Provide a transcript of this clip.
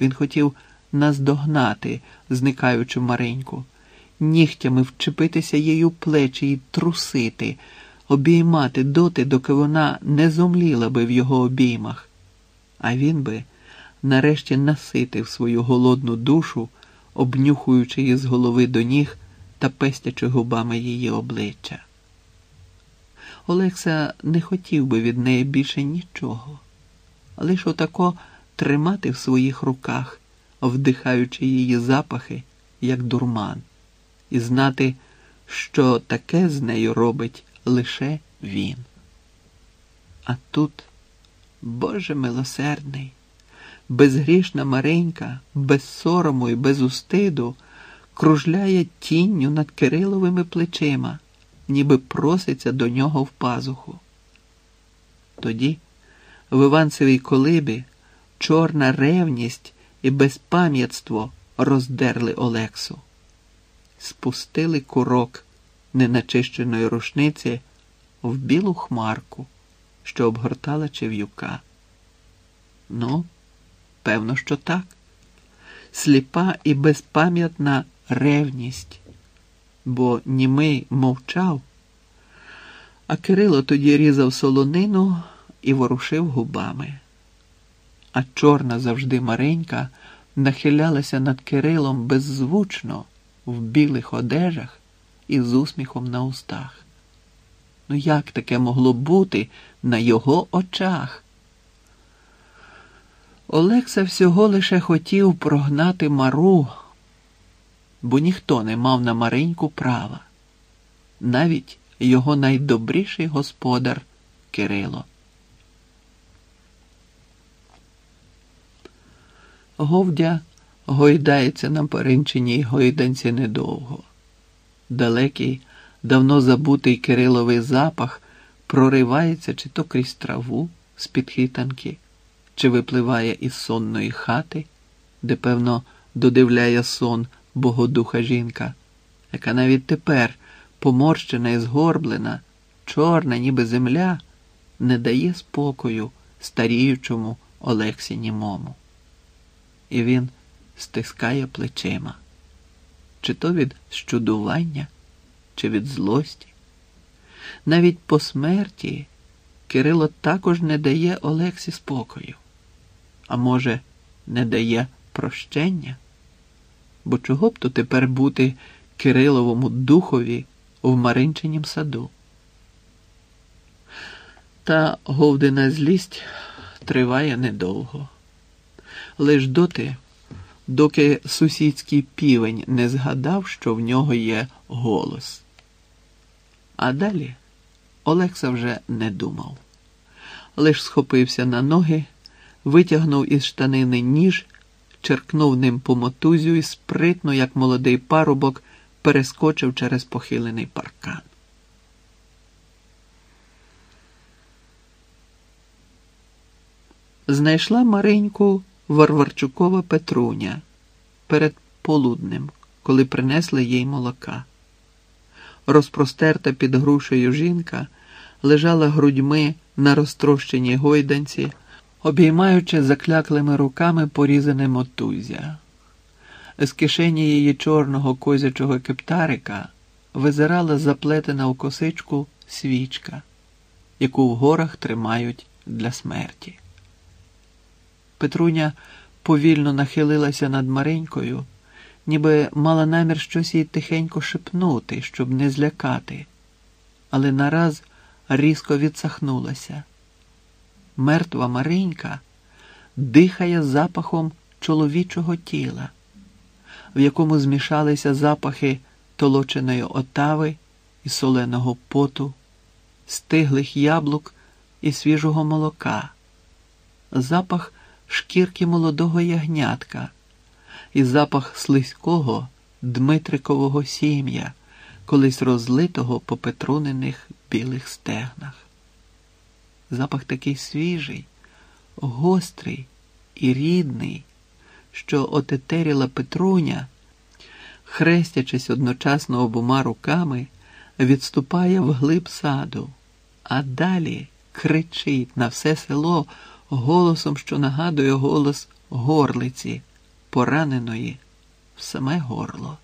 Він хотів наздогнати зникаючу Мареньку, нігтями вчепитися їй у плечі і трусити, обіймати доти, доки вона не зомліла би в його обіймах. А він би нарешті наситив свою голодну душу, обнюхуючи її з голови до ніг та пестячи губами її обличчя. Олекса не хотів би від неї більше нічого, лише отако тримати в своїх руках, вдихаючи її запахи, як дурман, і знати, що таке з нею робить лише він. А тут, Боже милосердний, безгрішна Маренька, без сорому і без устиду, кружляє тінню над Кириловими плечима, ніби проситься до нього в пазуху. Тоді в Іванцевій колибі чорна ревність і безпам'ятство роздерли Олексу, спустили курок неначищеної рушниці в білу хмарку, що обгортала Чев'юка. Ну, певно, що так. Сліпа і безпам'ятна ревність, бо німий мовчав, а Кирило тоді різав солонину і ворушив губами. А чорна завжди Маренька нахилялася над Кирилом беззвучно в білих одежах і з усміхом на устах. Ну як таке могло бути на його очах? Олекса всього лише хотів прогнати Мару, бо ніхто не мав на Мареньку права, навіть його найдобріший господар Кирило. Говдя гойдається на перинченій гойданці недовго. Далекий, давно забутий Кириловий запах проривається чи то крізь траву з під хитанки, чи випливає із сонної хати, де, певно, додивляє сон богодуха жінка, яка навіть тепер, поморщена і згорблена, чорна, ніби земля, не дає спокою старіючому Олексі Німому і він стискає плечима, чи то від здудування, чи від злості. Навіть по смерті Кирило також не дає Олексі спокою, а може, не дає прощення? Бо чого б то тепер бути Кириловому духові в Маринчинім саду? Та говдина злість триває недовго лиш доти, доки сусідський півень не згадав, що в нього є голос. А далі Олекса вже не думав, лиш схопився на ноги, витягнув із штанини ніж, черкнув ним по мотузю і спритно, як молодий парубок, перескочив через похилений паркан. Знайшла Мариньку Варварчукова Петруня перед полуднем, коли принесли їй молока. Розпростерта під грушею жінка лежала грудьми на розтрощеній гойданці, обіймаючи закляклими руками порізане мотузя. З кишені її чорного козячого кептарика визирала заплетена у косичку свічка, яку в горах тримають для смерті. Петруня повільно нахилилася над Маренькою, ніби мала намір щось їй тихенько шепнути, щоб не злякати, але нараз різко відсахнулася. Мертва Маренька дихає запахом чоловічого тіла, в якому змішалися запахи толоченої отави і соленого поту, стиглих яблук і свіжого молока, запах шкірки молодого ягнятка і запах слизького Дмитрикового сім'я, колись розлитого по петрунених білих стегнах. Запах такий свіжий, гострий і рідний, що отетеріла Петруня, хрестячись одночасно обома руками, відступає в глиб саду, а далі кричить на все село голосом, що нагадує голос горлиці, пораненої в саме горло.